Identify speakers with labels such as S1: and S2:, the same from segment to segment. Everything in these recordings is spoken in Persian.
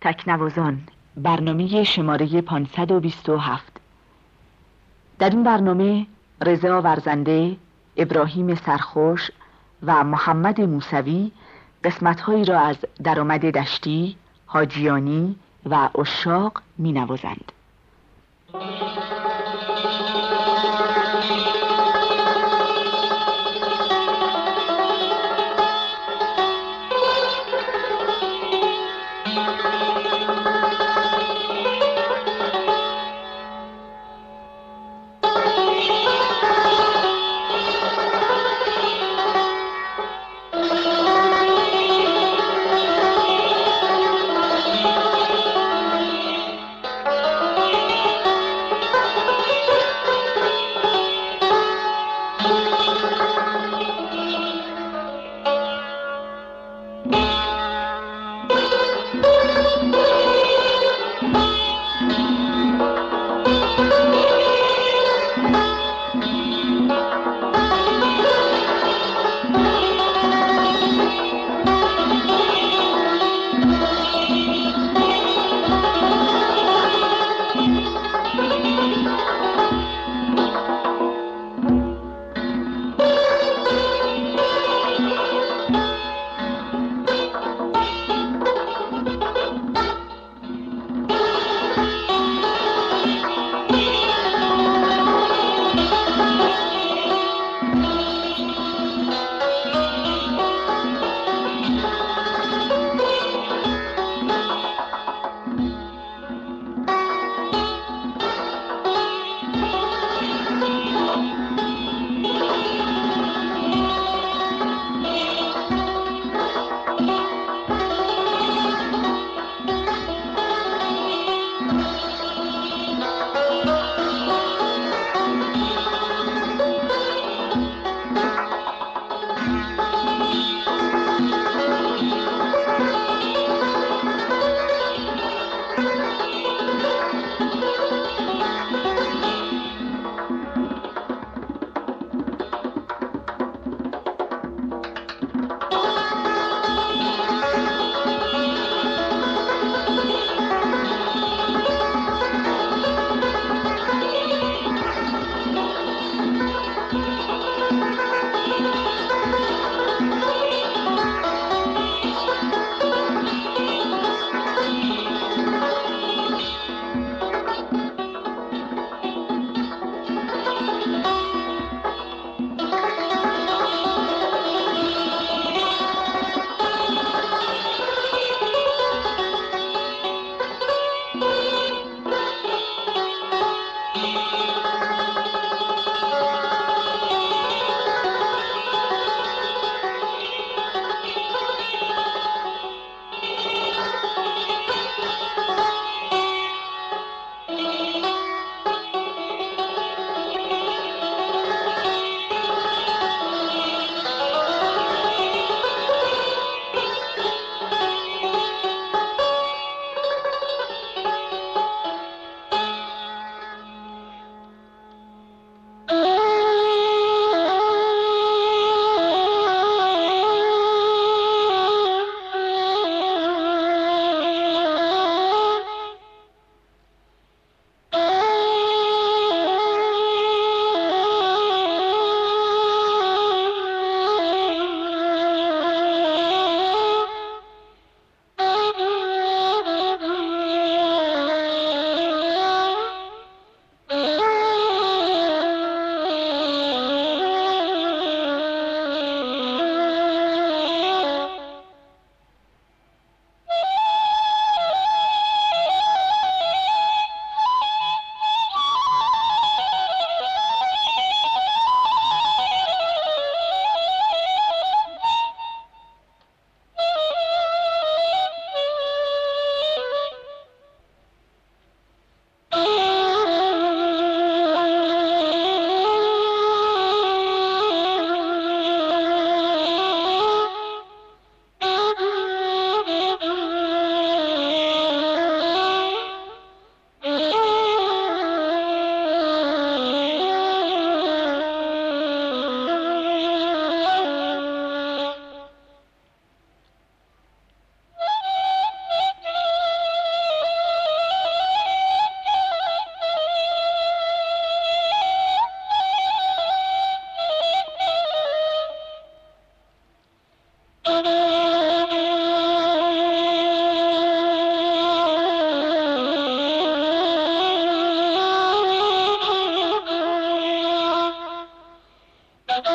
S1: تکنوازان برنامه شماره 527 در این برنامه رضا ورزنده، ابراهیم سرخوش و محمد موسوی قسمتهایی را از درآمد دشتی، حاجیانی و اشاق می نوازند.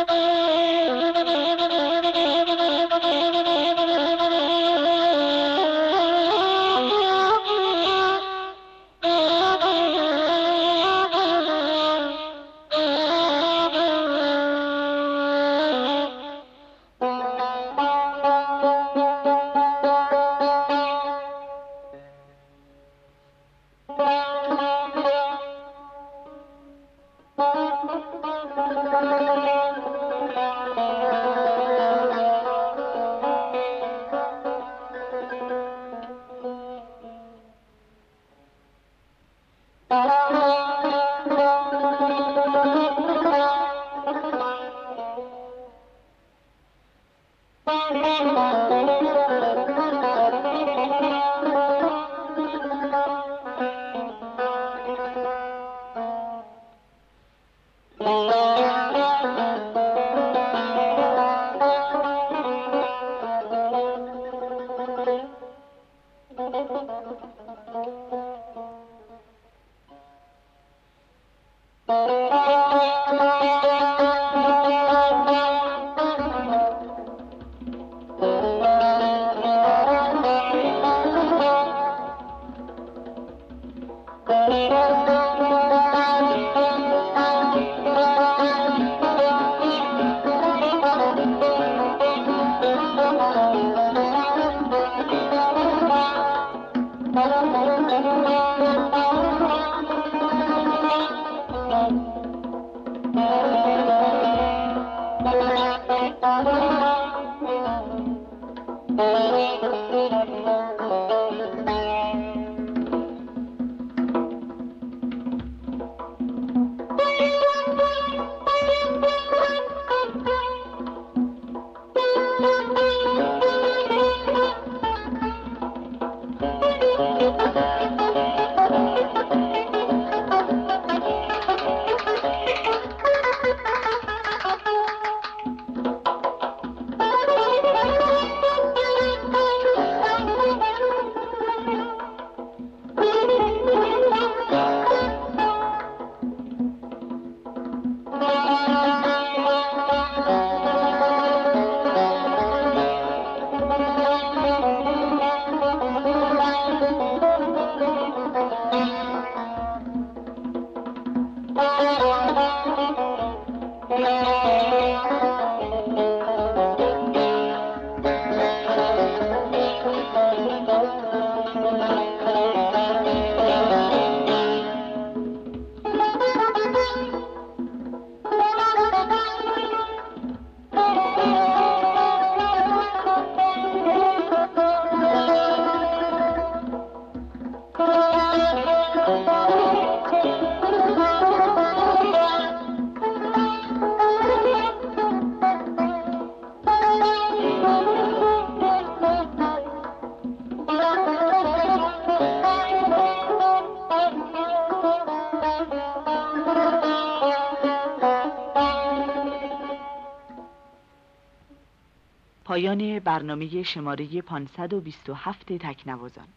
S1: Bye. Thank you. Thank you. پایان برنامه شماره 527 تکنوازان.